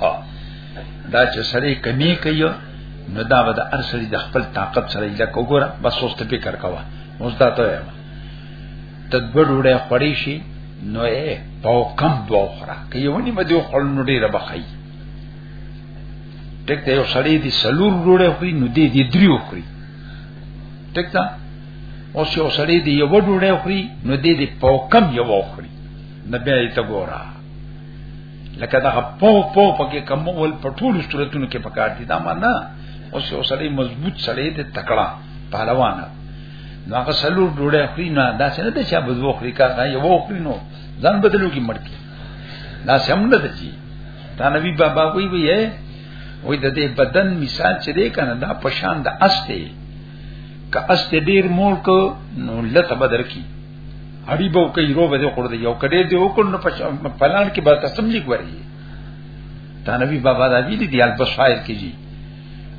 ها دا چې سره کمی کوي نو دا به د ارسلی د خپل طاقت سره یې لکه وګوره بس اوس ته فکر کاوه اوس دا ته وایم تدبر وړه خړی شي نو یې پاو کم دوه خره کې یو نیمه دی خړل نو ډیره بخای ټیک ته یو سړی دی سلور وړه خوري نو دی دی دریو خوري ټیک ده او څو سړی دی یو ډوډۍ خوري نو دې دې په کم یو خوري نه بیا یې ته ګورا لکه دا په په پکې کم ول په ټول صورتونو کې پکار دي دا معنا او څو سړی مضبوط سړی دې تکړه پهلوان نو هغه سلو ډوډۍ خوري نه دا څنګه چې ابو خوري کا یو خوري نو ځان بدلو کې مړ کی دا سم نه دی دا نبی بابا وی وی وی د دې بدن مثال چې دی کنه دا پشان د استه که استه ډیر مول کو نو لته بدر کی اړي به کوي رو به خور دی یو کډې دی وکړ نو پلان کې به تاسو لیک وري دا نبی بابا دا وی دی البصائر کې جی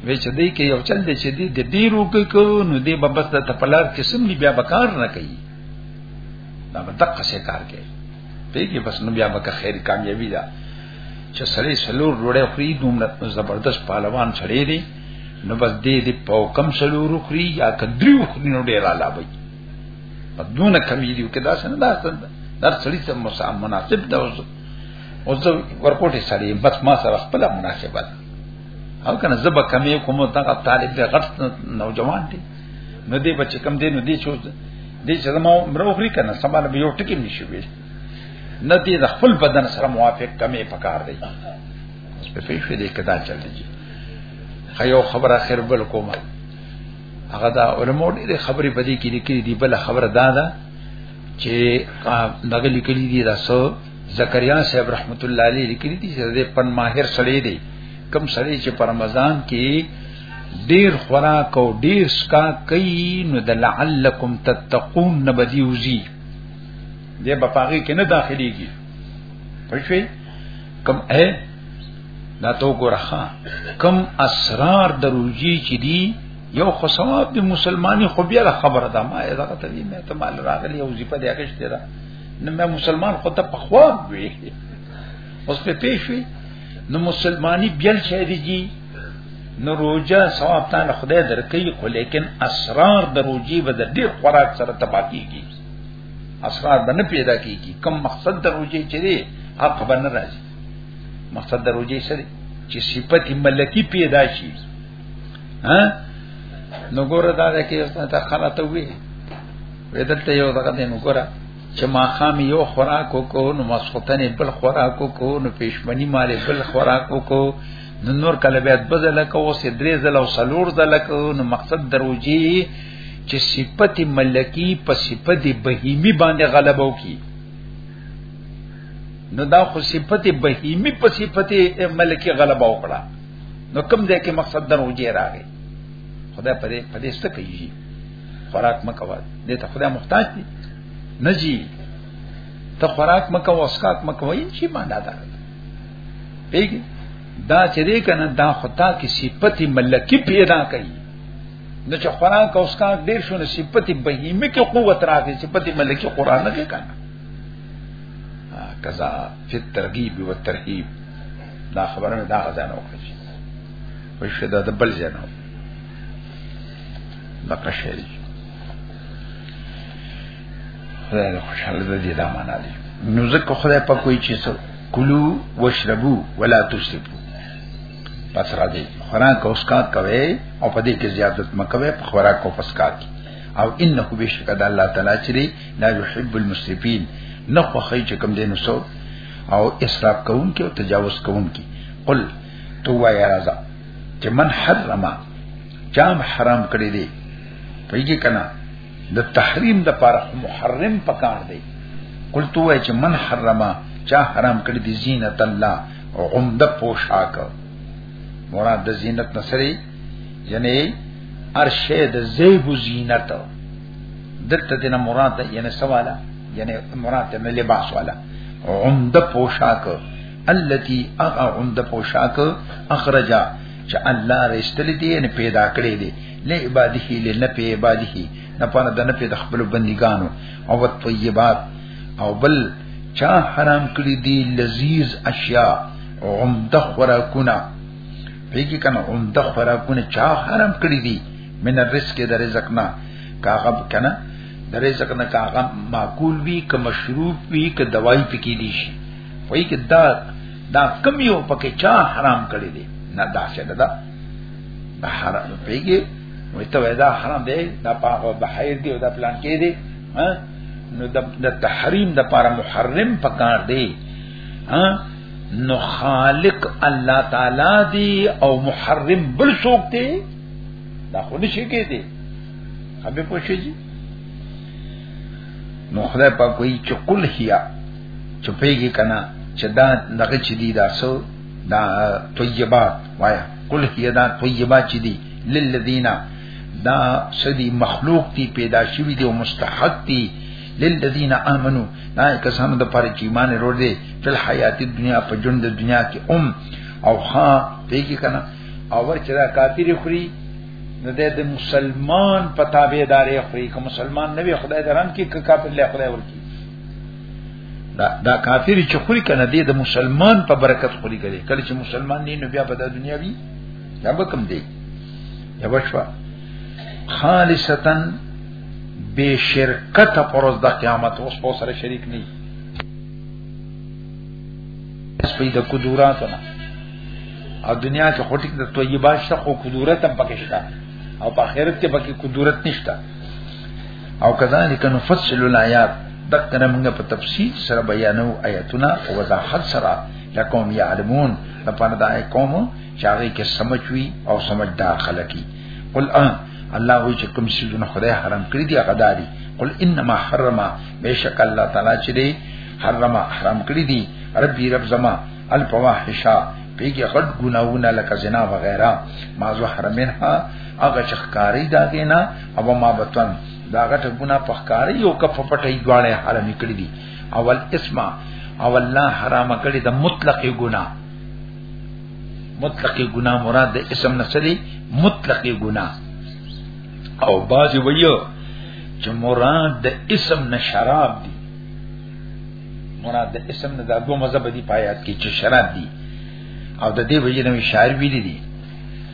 وی چې دی کې یو چل دی چې دی د ډیر وکړ کو نو دی به بس د تپلار قسم لی بیا بکار نه کوي دا به دقه شي کار کوي پیږي بس نو بیا به خیر کامیابی ده چې سړی سلور روړې خوري دومره زبردست پهلوان سړی دی نو بس دې دې په کم سلور خوري یا کدریو خوري نو ډیر اعلی وي په دونه کمی دی کې دا څنګه دا څنګه دا سړی ته مناسب ده اوس اوس ورکوټي سړی بس ما سره خپل مناسبه ده او کنه زبا کمی کوم دا طالب غټ نوجوان دی نو دې بچ کم دې نو دې چوز دې چې زمو مروخري کنه سمانه به یو ټکی نشي ویل نه دې د خپل بدن سره موافق کمې پکار دی اوس په فیفه دې کدا چل دی خیو خبره خیر بل کومه هغه دا علماء دې خبرې بدی کې لیکلي دي بل خبره دا ده چې دغه لیکلي دي راسو زکریا صاحب رحمت الله علیه لیکلي دي چې دې پن ماهر سړی دی کم سړی چې په رمضان کې ډیر خوراک او ډیر سکا کوي نو د لعلکم تتقون نبدیوزی دې په پاګه کې نه داخليږي پښوی کم اے دا تو ګورخه کم اسرار دروږي چې دی یو خو ثواب د مسلمانۍ خو بیا خبره ده ما یې دغه ته دې مې ته مال راغلی او زیپه دې اخیشته ده نو مې مسلمان خو ته په خوا وي اوس په پیښوي نو مسلمانۍ بیا شې دیږي نو روجا ثواب تعالی خدای درکې خو لیکن اسرار د روجي به د ډیر خوراک سره تباکیږي اسرار به نه پیدا کیږي کم مقصد د روجي چری حق به نه راځي مقصد د روجي سره چې صفت ملکی پیدا شي ها نو ګوره دا ده کې اوس ته خلا ته وی ودلته یو دغه دې نو ګوره چې ما خام یو خوراک وکړو نو مسخوتنې بل خوراک وکړو نو پېشمنی مالې بل خوراک وکړو نو نور کله بیا بدل کوو سې درې ځل او سلور ځل کوو نو مقصد دروځي چې صفت ملکی په صفت بهیمی باندې غلبه وکي نو دا خو صفت بهیمی په صفت ملکی غلبه وکړه نو کوم ځای کې مقصد دروځي راغی خدای په دې په دې څه کوي خوراک مکوه دې ته خدای محتاج دی نجی ته خوراک مکوه اسکاک مکوه یی شي باندې پیګی دا چې دې کنه دا خطا کی صفت ملکی پیدا کړي نو چې قران کا اوس کا ډیر شو نو صفت بهیمه کې قوت راځي صفت ملکی قران نه کې کنه کذا فی الترغیب و الترهیب دا خبره دا غزانه وکړي په شدا د بل ځای نه نقشه خدای خوشاله ده دې دا معنا دی نو ځکه خدای په کوئی چیز سو کلو وشربو ولا تشربو پس را دی خوراک او اسکات کوي او په دې کې زیادت مکوي په خوراک او اسکات او انه بشک د الله تعالی چې لا يحب المسرفين نه خوخی چې کوم دین وسو او اسراف کوون کې او تجاوز کوون کې قل تو وایا رضا چې من حرمه جام حرام کړی دی پیږي کنا د تحریم د پاره محرم پکار دی قلت وای چې من حرما چا حرام کړی دی زینت الله عمده پوشاک مراد د زینت نصری یعنی ارشه د زیب زینت دته دینه مراد یعنی سواله یعنی مراد نه لباس والا عمده پوشاک التي اغا عمده پوشاک اخرجا چې الله رښتلې دي نه پیدا کړې دي له عباده له نه په عباده نه پانه د نه په خپل بندګانو او طیبات او بل چا حرام کړی دی لذیذ اشیاء عمده خوراکونه پیږي کنه عمده خوراکونه چا حرام کړی دی من الرزق د رزق نه کاغب کنه د رزق نه کاغه معقول وی که مشروب وی که دوايي پکې دي شي وای کدا دا کم یو پکې چا حرام کړی دی نه دا څه ده دا حرام پیږي وای ته وای دا حرام دی دا په بحیر دی او دا پلان کې دی ها نو د تحریم د لپاره محرم پکار دی ها نو خالق الله تعالی دی او محرم بل څوک دی دا خو نشي کې دی خبر پوښیږي نو خدای په کوئی چقل هيا چپېږي کنه چې دا دغه چې دی دا سو دا طیبات وایا قل هي دا طیبات چې دی للذین دا سدي مخلوق دی پیدا شوی دی او مستحق دی للذین آمنو دا کسانو د پاره چې ایمان ورو دي په حیات دنیا په ژوند د دنیا کې ام او ها پیږي کنه او ور چې دا کافر خوري نو د مسلمان پتا به دارې خوري که مسلمان نه وي خدای دران کې که کافر له خدای ورکی دا دا کافر چې خوري کنه دی د مسلمان په برکت خوري کړي کله چې مسلمان نه نو بیا په د دنیا وی دا به کم دی یا بشوا خالصتا بے شرکت پروز د قیامت اوس په سره شریک نه اس په د قدرات نه او دنیا کې خټک د طیبات شته خو قدرت هم پکې شته او په آخرت کې پکې قدرت نشته او کذالک نفصل الایات دکره موږ په تفصیل سره بیانو آیاتونه او وضاحت سره لکوم یعلمون لپاره دا قوم چې هغه کې سمجوي او سمجدار خلکي قل ان الله وی چې کوم سيزونه خدای حرام کړی دی هغه داري قل انما حرم بشک الله تعالی چې دی حرم حرام کړی دی ربي رب زما الفواحشا پیږي غټ ګناونه لکه زنا وغیرہ ما زو حرمنها هغه چې ښکاری دا دینه او ما بتن دا غټه ګنا په ښکارې یو کپ پټي دواړه حرام کړی دي اول اسما او الله حرام کړی د مطلق ګنا مطلق ګنا مراد د اسم نسلی مطلق ګنا او باز ویو چې مراد د اسم نه شراب دي مراد د اسم نه د دوه مذهب دي پایات کې چې شراب دي او د دې وجې نه شاعر ویلي دي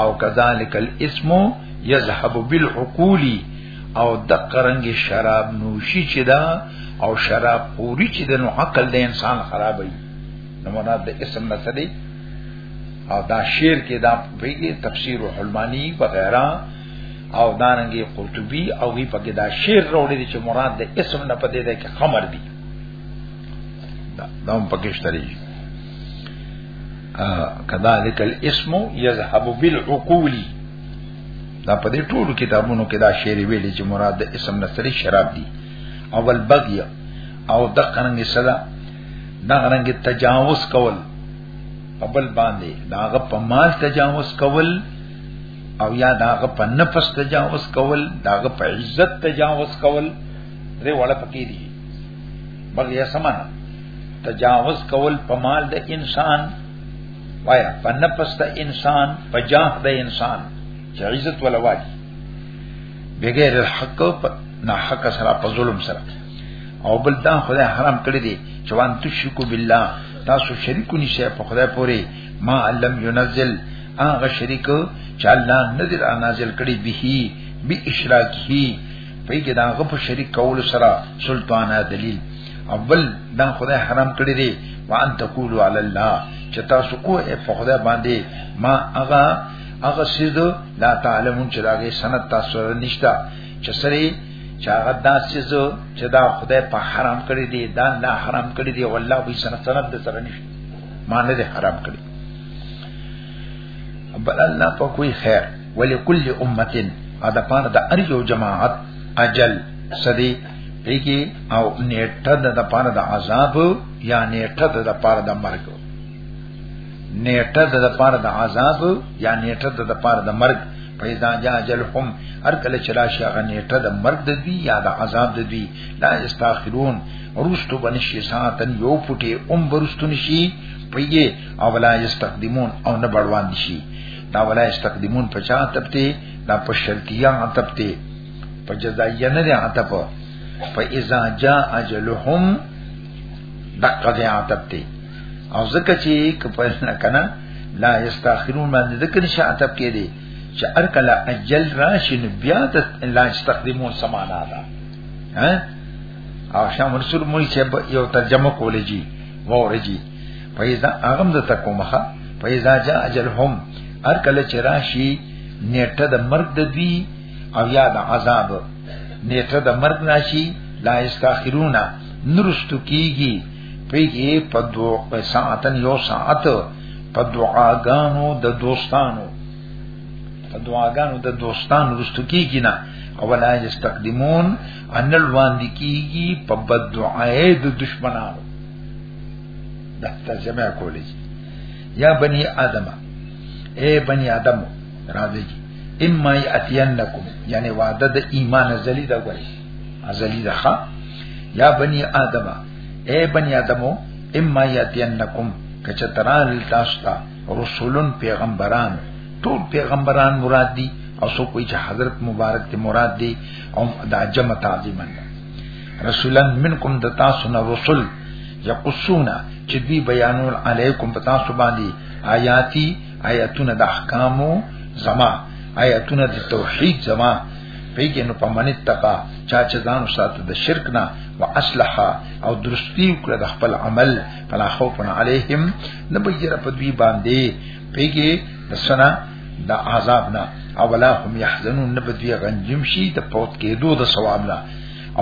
او کذالک الاسم یذهب بالعقول او دقرنګ شراب نوشي چې دا او شراب خوري چې د نو عقل د انسان خرابوي نو مراد د اسم نه سړي او دا شعر کې دا پیږي تفسیر حلمانی وغیرہ او دانګي قرطبي او وی پکې دا شعر وروړي چې مراد د اسم نه پدې ده کې خمر دي دا هم پکې شته کذالک الاسم یذهب بالعقول دا په دې ټولو کتابونو کې دا شعر ویلي چې مراد د اسم نه سری شراب دي او البغي او د قرنګ صدا دا قرنګ تجاوز کول په بل باندې داغه په مال تجاوز کول او یا داغه په نفس تجاوز کول داغه په عزت تجاوز کول دې وړه پکې دي بغي سمانه تجاوز کول په مال د انسان وایا په نفس د انسان په جاه د انسان چې عزت ولا واجی بغیر الحق په نه حق سره په ظلم سره او بل دا خدای حرام کړی دی چې وان تشرکو بالله تاسو شریکو نشه په خدای پورې ما علم ينزل هغه شریک چې الله نظر نازل کړی به به اشراکه پیګه دا غو په شریک کول سره سلطانه دلیل اول دا خدای حرام کړی دی وان تقولوا علی الله چې تاسو کو په خدای باندې ما هغه هغه سید لا تعلمون چې راغی سند تاسو سره نشتا چې سری چې هغه دا سید چې دا خدای په حرام کړی دی دا نه حرام کړی دی والله به سند سند سره نشتا ما نه حرام کړی بل الله په کوئی خیر ولکل امه ادا پاره د ار یو جماعت اجل سدی پیږي او نیټه د لپاره د عذاب یا نیټه د لپاره د مرګ نیټه د لپاره د عذاب یا نیټه د لپاره د مرګ پیدا جا جلهم هر کله چې راشي هغه نیټه د مرګ د دی یا د عذاب د دی لا استاخرون روستو بنشي ساتن یو پټي اوم برستو نشي پیږي او لا استقدمون او نه بړوان شي دا ولا استقدمون په چا تپته دا په شرطیه تپته په جزائیه نه دی عطف په اذا جاء اجلهم دقه دی عطف دی او ځکه چې کپل نه کنه لا یستاخرون باندې ذکر شي عطف کې دی چې ار کله اجل راشن بیا د لا استخدمون سمانا ده ها او شام رسول مو چې یو ترجمه کولې جی وورجی پیدا اغم د تکومه پیدا جا اجلهم ار کله چې راشي نیټه د مرګ د دوی او یا د عذاب نیټه د مرګ راشي لا استاخرونا نرستو کیږي پیږي په دو ساعتن یو ساعت په دعاګانو د دوستانو په دعاګانو د دوستانو رستو کیږي نه او لا یستقدمون ان الواند کیږي په بد دعای د دشمنانو دا ترجمه کولی یا بنی آدم اے بنی آدمو راځي اما یاتینکم یعنی وعده د ایمان ازلی دا غوړي ازلی دا ښا یا بنی آدم اے بنی آدمو اما یاتینکم کچترال تاسو ته رسولن پیغمبران ټول پیغمبران مراد دي او سو کوئی چې حضرت مبارک ته مراد دي او دا جمع تعظیمن رسولن منکم د تاسو نه رسول یقصونا چې دوی بیانول علیکم پتا سو باندې آیاتی آیاتونه د احکامو زما آیاتونه د توحید زما پیګه نو پمنه تقا چا چې ځان سات د شرک نه او اصلح او درستی وکړه د خپل عمل فلا خوف علیهم نبیره په دوی باندې پیګه د سنا د عذاب نه او ولا هم يحزنون نبدوی غنجم شي د پوت کېدو د ثواب نه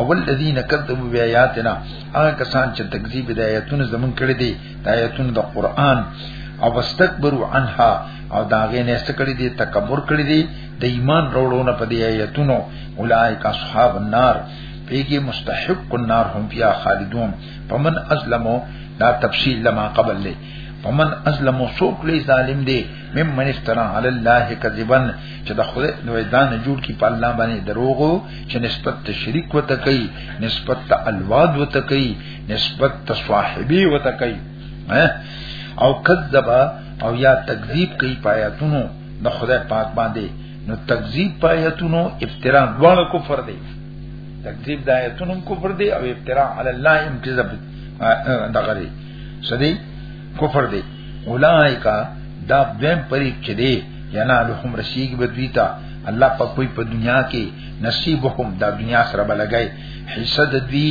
اول الذين كذبوا بآياتنا هغه کسان چې تکذیب د آیاتونو زمون کړی دي آیتونه د قران او واستكبروا عنها او دا غې نه استکړې دي تکبر کړې دي د ایمان وروړونه په دې آیتونو اولایک اصحاب النار پیږي مستحق النار هم بیا خالدون فمن ازلمو دا تفصیل لما قبل له فمن ازلمو سوک لې ظالم دی مم من افترا علی الله کذبا چې د خدای نو دان جوړ کی په الله باندې دروغو چې نسبت شریک وته کوي نسبت الواد وته کوي نسبت ته صاحبي وته کوي او کذبا او یا تکذیب کوي پایاتونو د خدای پاک باندې نو تکذیب پایاتونو افترا دواړه کفر دی تکذیب د آیاتونو کفر دی او افترا علی الله هم کذب دغه دی سدي کفر دی اولایکا دا دیم پریک چې دی ینا لهم رسیګ بدویتا الله په کوئی په دنیا کې نصیبهم دا دنیا سره بلګای حصہ د دوی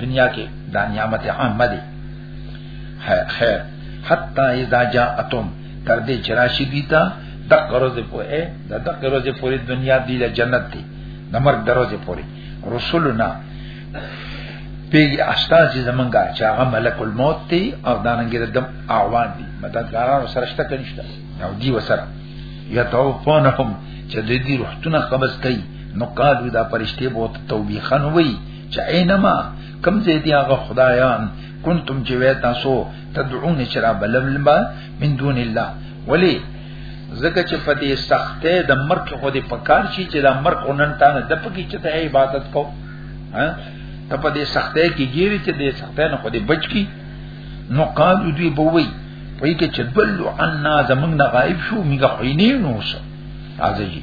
دنیا کې دا نعمت عامه دي خیر حتا اذا جاءتم تر دې چرشی دیتا دغه ورځې پوهه د دغه ورځې پوری دنیا دی له جنت دی د مرګ دروازې پوری رسولنا پیږي استاد چې زمونږه چې هغه ملک الموت دی او دانګې د دم اعوان دی مددګاران سره شته کنيشته او دی وسره یتوفونهم چې د دې روحتونه قبض کوي نو قالو دا پرشته بوت توبیخن وي چاینما کم زه دی هغه خدایان کنتم چې وې تاسو تدعون چرا بلبلبا من دون الله ولی زکه چې په دې سختې د مرګ خو دې پکار شي چې د مرګ اونن تانه د پکې چې ته عبادت کو ها ته په دې سختې کې ګیری چې دې سختې نه خو دې بچ کی نو قال دوی بووي په کې چې بل عنا زمنګ نه غایب شو میګه خینې نو څه راځي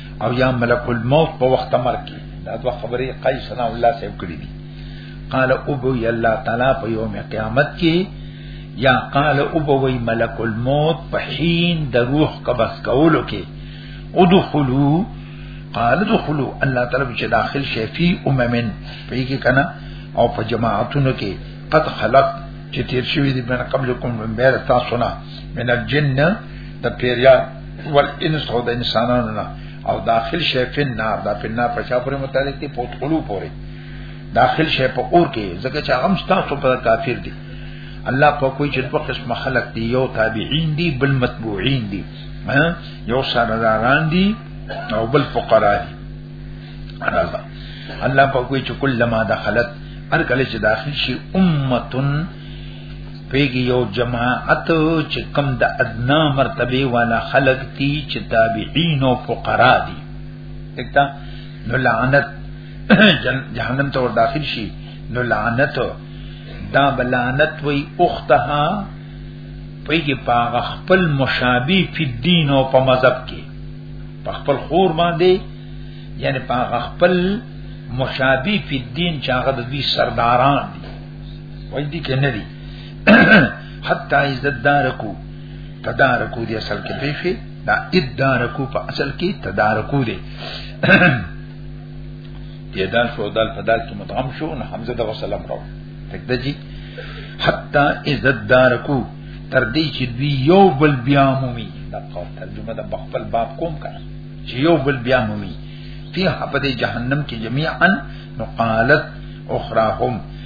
او یا ملک الموت په وخت مرګ کې دا دوه خبرې قیس ثنا الله صاحب کړې دي قال ابو الله تعالی په یوم قیامت کې یا قال ابو ملک الموت په حين د روح قبض کولو کې ادخلوا قال ادخلوا الله تعالی چې داخل شي فی اممن په کې کنه او په جماعتونو کې قد خلق چې تیر شوی دی من قبلکم من بیر تاسو نه من الجن د پیریان ول انس او د انسانانو نه او داخل شي په نار دا په نار په چا پورې متعلق دي په ټولو پورې داخل شي په اور کې ځکه چې هغه ستاسو په کافر دي الله په کوئی چې په قسم خلق دي یو تابعین دي بل متبوعین دي یو سرداران دي او بل فقرا دي راځه الله په کوئی چې کله ما دخلت هر کله چې داخل شي امتن پیږي یو جماعت چې کم د ادنا مرتبه والا خلق دي چې تابعین او فقرا دي دکتا نو لعنت جهنم ته ور داخل شي نو لعنت دا بلعنت وی اختها پیږي پاغ خپل مشابه فی دین او په مذهب کې په خپل خور باندې یعنی پاغ خپل مشابه فی الدین چې هغه د دوی سرداران دي وای دي کې نه دي حتا از دارکو تدارکو دي اصل کې پیفي دا ادارکو په اصل کې تدارکو دي دې دال شو دال په دال کې مدغم شو نه حمزه د وسلم راو تک دجی حتا از دارکو تر دې چې دوی یو بل بیا مومي دا قول ترجمه د بخپل باب کوم کړه چې یو بل بیا مومي فی حبد جهنم کې جميعا نو قالت اخراهم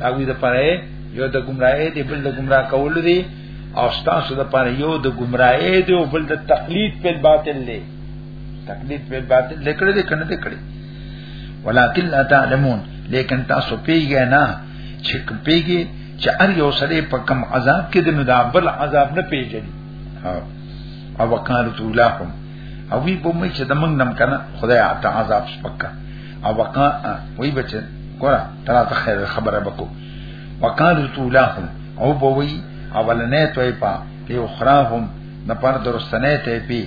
دا وی د پاره یو د گمراهی دی بل د گمراه کول دی او تاسو د پاره یو د گمراهی دی او بل د تقلید په باطل دی تقلید په باطل لیکل دي کنه دي کړی ولکن لا تعلمون لیکن تاسو پیږئ نه چې پیږئ چې ار یو سره په کم عذاب کې د نو دا بل عذاب نه پیژني او وکالت اولاهم او وی په مې چې د منګ نم کنه خدای عطا عذاب سپکه او وقا وی بچ ګور ترا ته خیر خبره بکو وقالو تولاهم او بوي اولنې توي پا له اخراهم د پر درستنې ته پی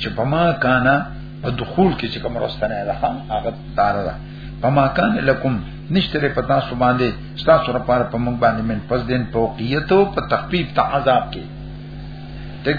چې په ما کانا په دخول کې چې کوم رستنه ده هغه دار ده په ما کان لکم نشتره پتا سو باندې تاسو را پار په موږ باندې من پس دین فوقیت او په تخفیف تعذاب کې ټیک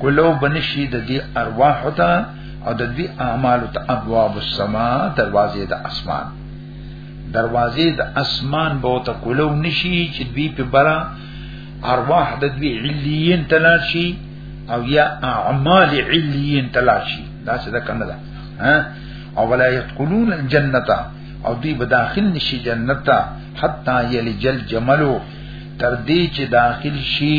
کولو بنشي د دې ارواح ته او د دې اعمال ته ابواب السما دروازې د اسمان دروازې د اسمان به ته کولو نشي چې دوی په برا ارواح د دوی علیین تلاشي او یا اعمال علیین تلاشي دا څه ده کنه ده ها او ولا يدخلون الجنه او دوی به داخل نشي جنت ته حتا یلجل جملو تر دې چې داخل شي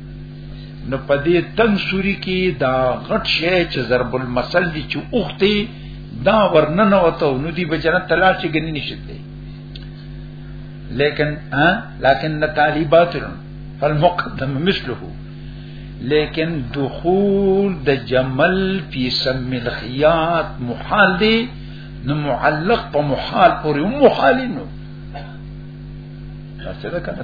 نو په دې تنگ سوري کې دا غټ شی چې ضرب المثل دي چې اوختي دا ورننه وته نو دی به جنت تلاش کې غني نشته لیکن ها لیکن طالبات فالمقدم مثله لیکن دخول د جمل فی سم الخیات محال دی نو معلق په محال پورې محالینو څه ده کنه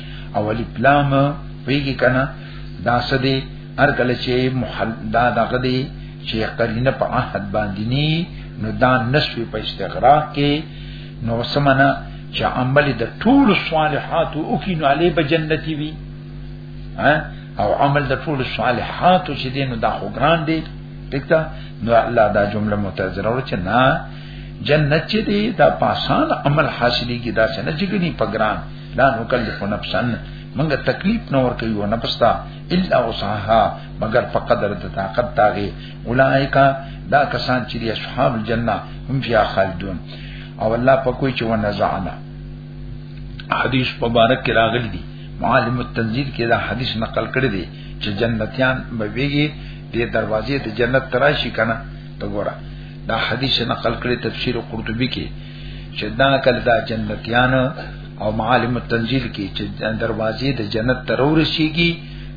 او الف لام پیږي کنه دا سدي هر کله چې محل دا دغه دی چې قرینه په عهد باندې ني نو دا نسوي په استغراق کې نو سمنا چې عمل د ټول صالحات او کې نو علي به جنتی وي او عمل د ټول صالحات چې دین دا خو ګران دی دکته نو الله دا جمله متذر ور چې نه جنت چې دی دا پاسان عمل حاصلې کې دا څنګه چې ګني پګران لا نکلف نفسا منګه تکلیف نه ور کوي او نفس ته الا وسعها مگر په قدر د طاقت تاغي اولایکا دا کسان چې دی اصحاب الجنه هم فیا خالدون او الله په کوئی چې ونزعنا حدیث مبارک کې راغلی دی معالم التنزیل کې دا حدیث نقل کړی دی چې جنتیان به ویږي د دروازې د جنت تراشی کنه ته ګوره دا حدیث نقل کړی تفسیر قرطبی کې چې دا کله دا جنتیان او معالم التنزیل کې چې دروازې د جنت تر ورشيږي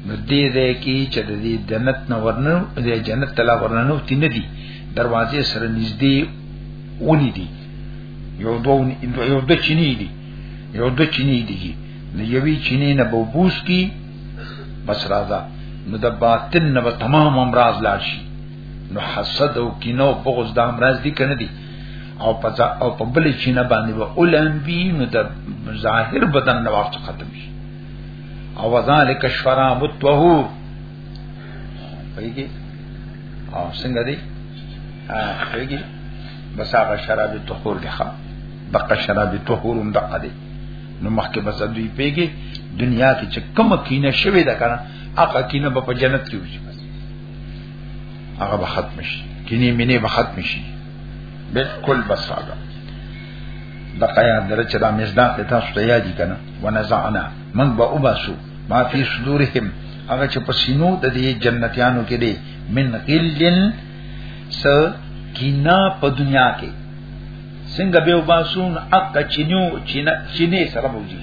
نو دې دې کې چې د دې جنت نه ورنو د جنت تلا ورنو تین دي دروازې سره نږدې ونی دي یو دون یو د چینی دي یو د چینی دي نو یوی چینی نه بوبوس کی بس راځه نو د باطن نه تمام امراض لاړ شي نو حسد او کینه او بغض د امراض دي کنه دي او په او په بل چینه باندې و اولم بی نو د ظاهر بدن نو وخت ختم شي او ذالک شراب الطهور پیږي او څنګه دی پیږي بس هغه شراب الطهور دی ښا بقا شراب الطهور هم دقه دی نو مخکې بس دوی پیږي دنیا کې چې کوم کینه شوی دا کنه هغه کینه په جنت کې وځي هغه به ختم شي کینه مینه به ختم شي بالکل بس هغه د قیا در چې دا مزداق ته تاسو ته یادی کنه ونزعنا من با وباسو ما فی صدورهم هغه چې په سینو د دې جنتیانو کې دی من غلن س کینا په دنیا کې څنګه به وباسون اق چینو چینه چینه سره بوجي